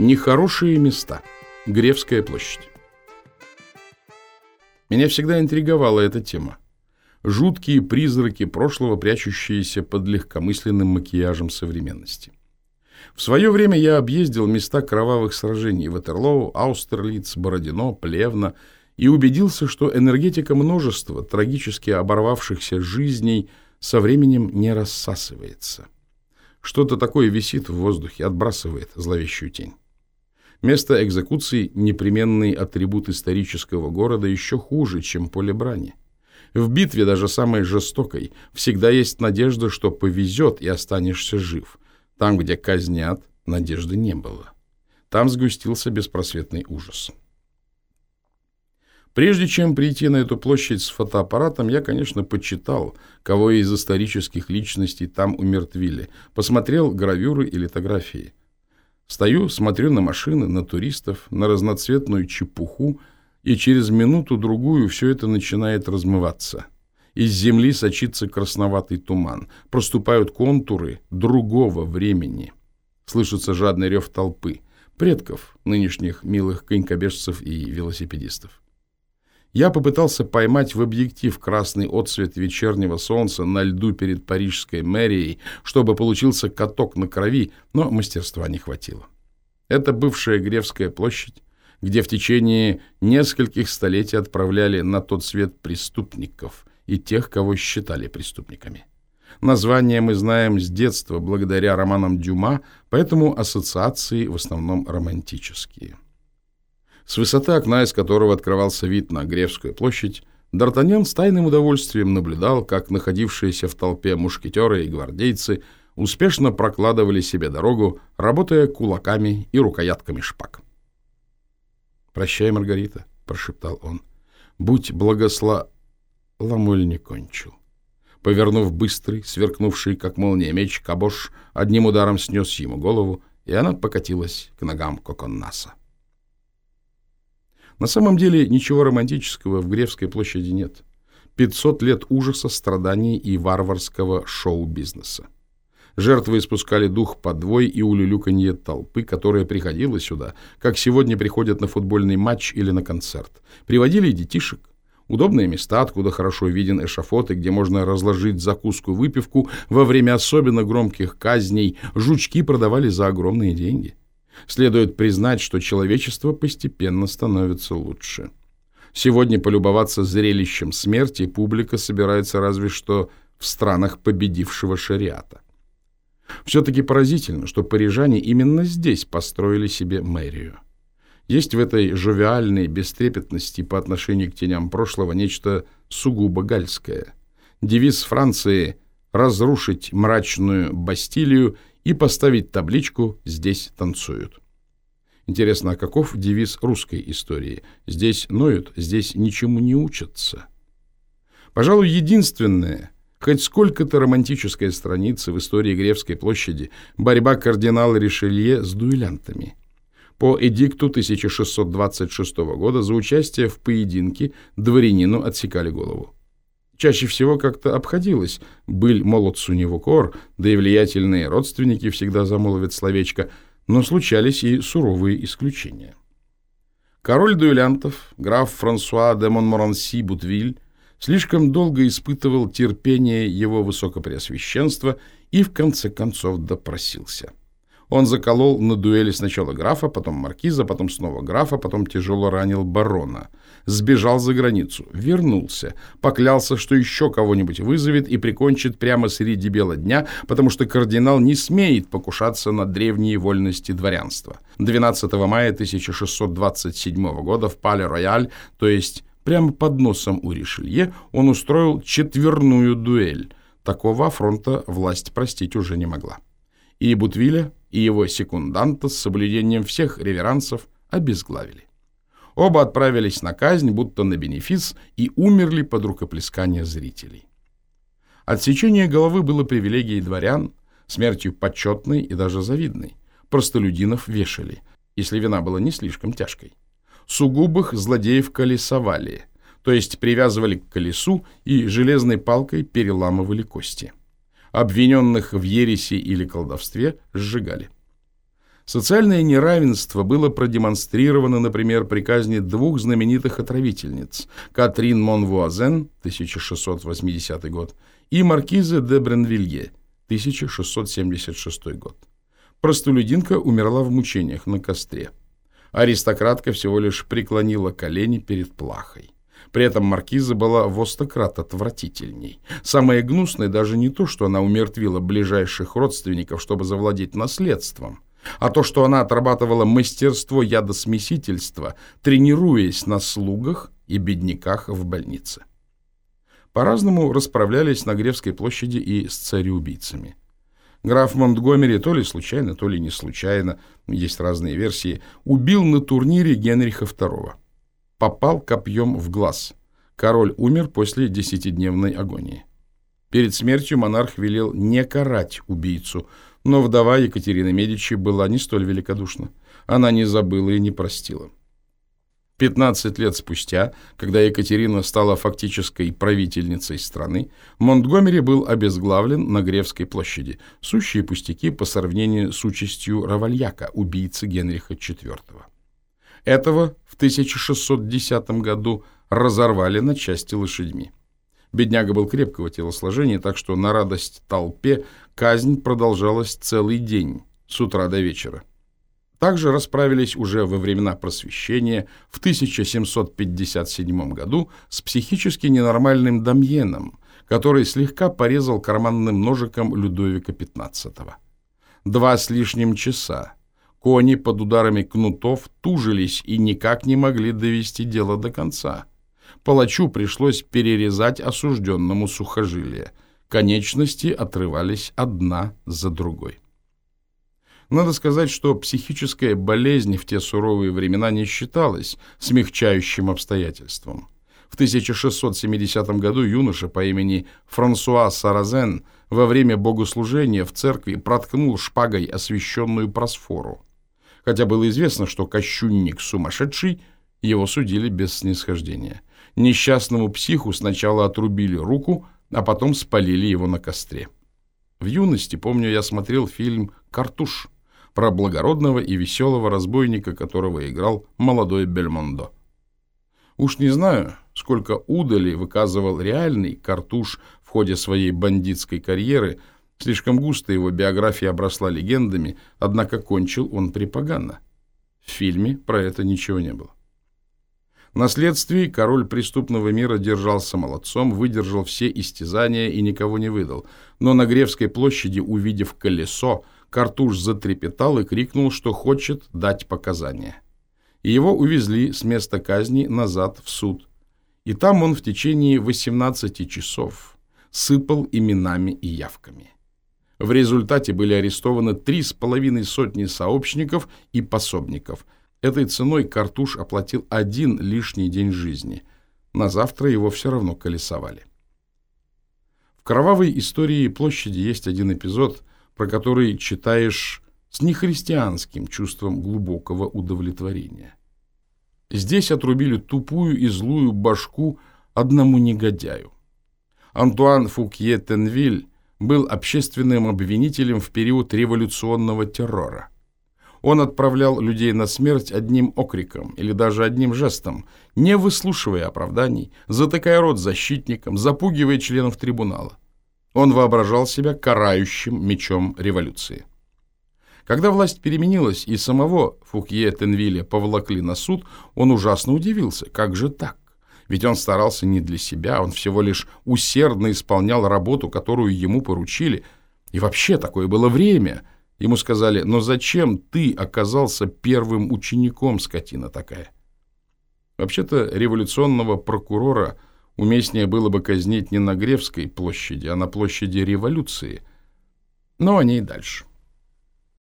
Нехорошие места. Гревская площадь. Меня всегда интриговала эта тема. Жуткие призраки прошлого, прячущиеся под легкомысленным макияжем современности. В свое время я объездил места кровавых сражений Ватерлоу, Аустерлиц, Бородино, Плевна и убедился, что энергетика множества трагически оборвавшихся жизней со временем не рассасывается. Что-то такое висит в воздухе, отбрасывает зловещую тень. Место экзекуции – непременный атрибут исторического города еще хуже, чем поле брани. В битве, даже самой жестокой, всегда есть надежда, что повезет и останешься жив. Там, где казнят, надежды не было. Там сгустился беспросветный ужас. Прежде чем прийти на эту площадь с фотоаппаратом, я, конечно, почитал, кого из исторических личностей там умертвили, посмотрел гравюры и литографии. Стою, смотрю на машины, на туристов, на разноцветную чепуху, и через минуту-другую все это начинает размываться. Из земли сочится красноватый туман, проступают контуры другого времени. Слышится жадный рев толпы, предков нынешних милых конькобежцев и велосипедистов. Я попытался поймать в объектив красный отсвет вечернего солнца на льду перед парижской мэрией, чтобы получился каток на крови, но мастерства не хватило. Это бывшая Гревская площадь, где в течение нескольких столетий отправляли на тот свет преступников и тех, кого считали преступниками. Название мы знаем с детства благодаря романам Дюма, поэтому ассоциации в основном романтические. С высоты окна, из которого открывался вид на Гревскую площадь, Д'Артаньян с тайным удовольствием наблюдал, как находившиеся в толпе мушкетеры и гвардейцы успешно прокладывали себе дорогу, работая кулаками и рукоятками шпаг. «Прощай, Маргарита», — прошептал он. «Будь благосла...» Ламоль не кончил. Повернув быстрый, сверкнувший, как молния меч, кабош одним ударом снес ему голову, и она покатилась к ногам Коконнаса. На самом деле ничего романтического в Гревской площади нет. 500 лет ужаса, страданий и варварского шоу-бизнеса. Жертвы испускали дух подвой и улюлюканье толпы, которая приходила сюда, как сегодня приходят на футбольный матч или на концерт. Приводили детишек. Удобные места, откуда хорошо виден эшафот и где можно разложить закуску-выпивку во время особенно громких казней, жучки продавали за огромные деньги. Следует признать, что человечество постепенно становится лучше. Сегодня полюбоваться зрелищем смерти публика собирается разве что в странах победившего шариата. Все-таки поразительно, что парижане именно здесь построили себе мэрию. Есть в этой жовиальной бестрепетности по отношению к теням прошлого нечто сугубо гальское. Девиз Франции «разрушить мрачную Бастилию и поставить табличку «Здесь танцуют». Интересно, а каков девиз русской истории? Здесь ноют, здесь ничему не учатся. Пожалуй, единственное, хоть сколько-то романтическая страница в истории Гревской площади – борьба кардинала Ришелье с дуэлянтами. По эдикту 1626 года за участие в поединке дворянину отсекали голову чаще всего как-то обходилось. Быль молодцу не в укор, да и влиятельные родственники всегда замолвят словечко, но случались и суровые исключения. Король дуэлянтов, граф Франсуа де Монморанси Бутвиль, слишком долго испытывал терпение его высокопреосвященства и в конце концов допросился. Он заколол на дуэли сначала графа, потом маркиза, потом снова графа, потом тяжело ранил барона. Сбежал за границу, вернулся, поклялся, что еще кого-нибудь вызовет и прикончит прямо среди бела дня, потому что кардинал не смеет покушаться на древние вольности дворянства. 12 мая 1627 года в Пале-Рояль, то есть прямо под носом у Ришелье, он устроил четверную дуэль. Такого фронта власть простить уже не могла. И Бутвиля, и его секунданта с соблюдением всех реверансов обезглавили. Оба отправились на казнь, будто на бенефис, и умерли под рукоплескание зрителей. Отсечение головы было привилегией дворян, смертью почетной и даже завидной. Простолюдинов вешали, если вина была не слишком тяжкой. Сугубых злодеев колесовали, то есть привязывали к колесу и железной палкой переламывали кости обвиненных в ереси или колдовстве сжигали. Социальное неравенство было продемонстрировано, например, при казни двух знаменитых отравительниц – Катрин Монвуазен, 1680 год, и Маркиза де Бренвилье, 1676 год. Простолюдинка умерла в мучениях на костре. Аристократка всего лишь преклонила колени перед плахой. При этом маркиза была в остократ отвратительней. Самое гнусное даже не то, что она умертвила ближайших родственников, чтобы завладеть наследством, а то, что она отрабатывала мастерство ядосмесительства, тренируясь на слугах и бедняках в больнице. По-разному расправлялись на Гревской площади и с цареубийцами. Граф Монтгомери, то ли случайно, то ли не случайно, есть разные версии, убил на турнире Генриха II попал копьем в глаз. Король умер после десятидневной агонии. Перед смертью монарх велел не карать убийцу, но вдова Екатерины Медичи была не столь великодушна. Она не забыла и не простила. 15 лет спустя, когда Екатерина стала фактической правительницей страны, Монтгомери был обезглавлен на Гревской площади, сущие пустяки по сравнению с участью Равальяка, убийцы Генриха IV. Этого в 1610 году разорвали на части лошадьми. Бедняга был крепкого телосложения, так что на радость толпе казнь продолжалась целый день, с утра до вечера. Также расправились уже во времена просвещения в 1757 году с психически ненормальным Дамьеном, который слегка порезал карманным ножиком Людовика XV. Два с лишним часа Кони под ударами кнутов тужились и никак не могли довести дело до конца. Палачу пришлось перерезать осужденному сухожилие. Конечности отрывались одна за другой. Надо сказать, что психическая болезнь в те суровые времена не считалась смягчающим обстоятельством. В 1670 году юноша по имени Франсуа Саразен во время богослужения в церкви проткнул шпагой освященную просфору. Хотя было известно, что кощунник сумасшедший, его судили без снисхождения. Несчастному психу сначала отрубили руку, а потом спалили его на костре. В юности, помню, я смотрел фильм «Картуш» про благородного и веселого разбойника, которого играл молодой Бельмондо. Уж не знаю, сколько удали выказывал реальный Картуш в ходе своей бандитской карьеры – Слишком густо его биография обросла легендами, однако кончил он припоганно. В фильме про это ничего не было. На следствии король преступного мира держался молодцом, выдержал все истязания и никого не выдал. Но на Гревской площади, увидев колесо, Картуш затрепетал и крикнул, что хочет дать показания. И его увезли с места казни назад в суд. И там он в течение 18 часов сыпал именами и явками. В результате были арестованы три с половиной сотни сообщников и пособников. Этой ценой Картуш оплатил один лишний день жизни. На завтра его все равно колесовали. В кровавой истории площади есть один эпизод, про который читаешь с нехристианским чувством глубокого удовлетворения. Здесь отрубили тупую и злую башку одному негодяю. Антуан Фукье Тенвиль был общественным обвинителем в период революционного террора. Он отправлял людей на смерть одним окриком или даже одним жестом, не выслушивая оправданий, затыкая рот защитникам, запугивая членов трибунала. Он воображал себя карающим мечом революции. Когда власть переменилась и самого Фукье Тенвилля поволокли на суд, он ужасно удивился, как же так? Ведь он старался не для себя, он всего лишь усердно исполнял работу, которую ему поручили. И вообще такое было время. Ему сказали, но зачем ты оказался первым учеником, скотина такая? Вообще-то революционного прокурора уместнее было бы казнить не на Гревской площади, а на площади революции. Но они и дальше.